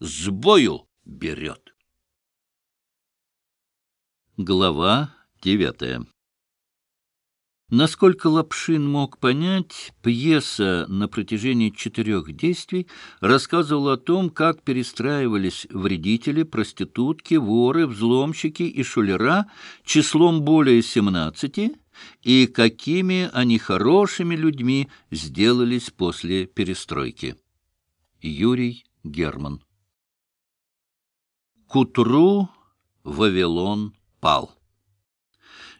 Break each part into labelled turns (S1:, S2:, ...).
S1: с бою берет. Глава девятая Насколько Лапшин мог понять, пьеса на протяжении четырех действий рассказывала о том, как перестраивались вредители, проститутки, воры, взломщики и шулера числом более семнадцати, и какими они хорошими людьми сделались после перестройки. Юрий Герман К утру Вавилон пал.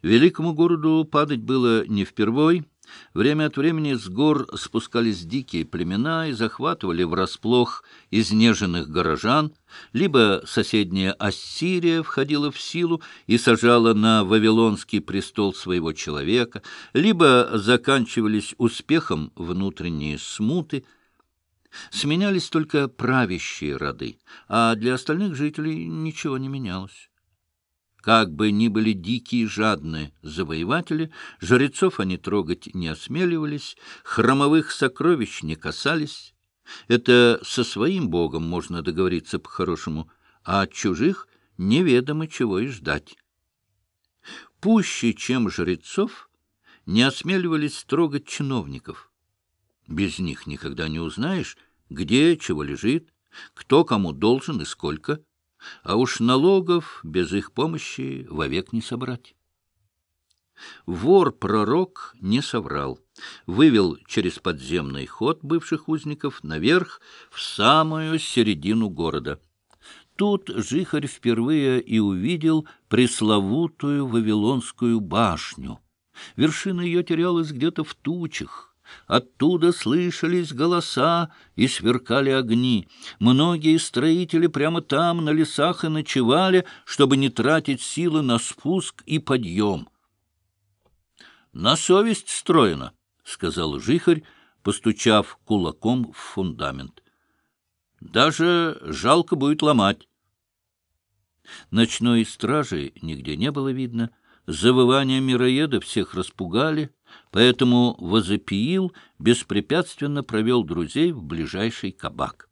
S1: Великому городу падать было не впервой. Время от времени с гор спускались дикие племена и захватывали врасплох изнеженных горожан, либо соседняя Ассирия входила в силу и сажала на Вавилонский престол своего человека, либо заканчивались успехом внутренние смуты, Сменялись только правящие роды, а для остальных жителей ничего не менялось. Как бы ни были дикие и жадные завоеватели, жрецов они трогать не осмеливались, хромовых сокровищ не касались. Это со своим богом можно договориться по-хорошему, а от чужих неведомо чего и ждать. Пуще, чем жрецов, не осмеливались трогать чиновников. Без них никогда не узнаешь, где чего лежит, кто кому должен и сколько — а уж налогов без их помощи вовек не собрать. Вор-пророк не соврал, вывел через подземный ход бывших узников наверх в самую середину города. Тут Жихарь впервые и увидел пресловутую Вавилонскую башню. Вершина ее терялась где-то в тучах, Оттуда слышались голоса и сверкали огни. Многие строители прямо там, на лесах, и ночевали, чтобы не тратить силы на спуск и подъем. — На совесть строено, — сказал жихарь, постучав кулаком в фундамент. — Даже жалко будет ломать. Ночной стражи нигде не было видно. Завывания мироеда всех распугали — поэтому возопиил, беспрепятственно провел друзей в ближайший кабак.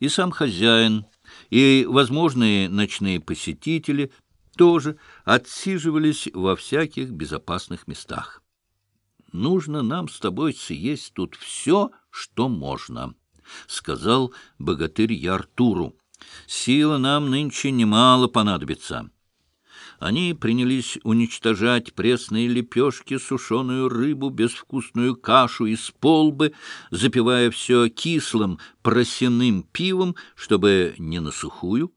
S1: И сам хозяин, и возможные ночные посетители тоже отсиживались во всяких безопасных местах. «Нужно нам с тобой съесть тут все, что можно», — сказал богатырь я Артуру. «Сила нам нынче немало понадобится». Они принялись уничтожать пресные лепешки, сушеную рыбу, безвкусную кашу из полбы, запивая все кислым просяным пивом, чтобы не на сухую.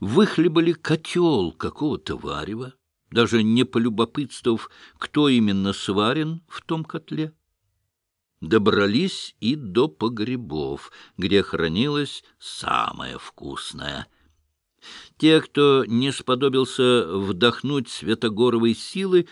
S1: Выхлебали котел какого-то варева, даже не полюбопытствовав, кто именно сварен в том котле. Добрались и до погребов, где хранилось самое вкусное — те, кто не сподобился вдохнуть светогоровой силы,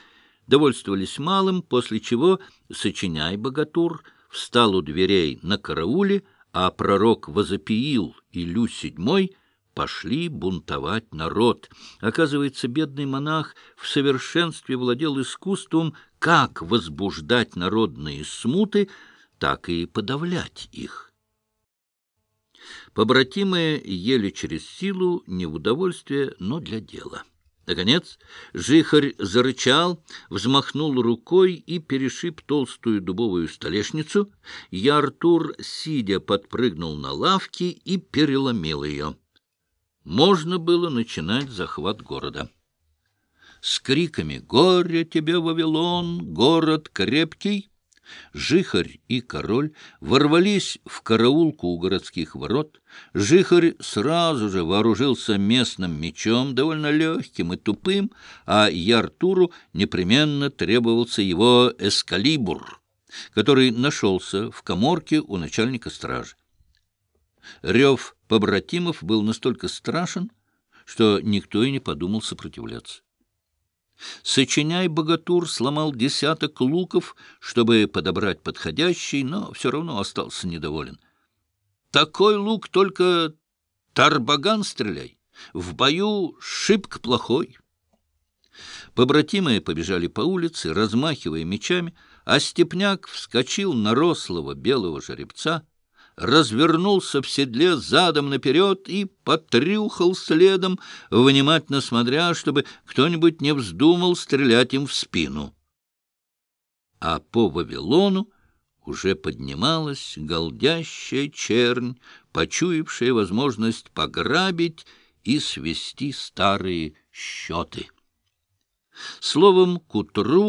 S1: довольствовались малым, после чего, сочиняй богатур, встал у дверей на карауле, а пророк возопиил Илю седьмой, пошли бунтовать народ. Оказывается, бедный монах в совершенстве владел искусством как возбуждать народные смуты, так и подавлять их. Побратимые ели через силу, не в удовольствие, но для дела. Наконец, жихарь зарычал, взмахнул рукой и перешиб толстую дубовую столешницу. Я, Артур, сидя, подпрыгнул на лавке и переломил ее. Можно было начинать захват города. С криками «Горе тебе, Вавилон! Город крепкий!» Жихарь и король ворвались в караулку у городских ворот. Жихарь сразу же вооружился местным мечом, довольно легким и тупым, а Яртуру непременно требовался его эскалибур, который нашелся в коморке у начальника стражи. Рев побратимов был настолько страшен, что никто и не подумал сопротивляться. Сочиняй богатур сломал десяток луков, чтобы подобрать подходящий, но все равно остался недоволен. Такой лук только тарбаган стреляй, в бою шибко плохой. Побратимые побежали по улице, размахивая мечами, а степняк вскочил на рослого белого жеребца. Развернулся в седле задом наперед и потрюхал следом, внимательно смотря, чтобы кто-нибудь не вздумал стрелять им в спину. А по Вавилону уже поднималась голдящая чернь, почуявшая возможность пограбить и свести старые счеты. Словом, к утру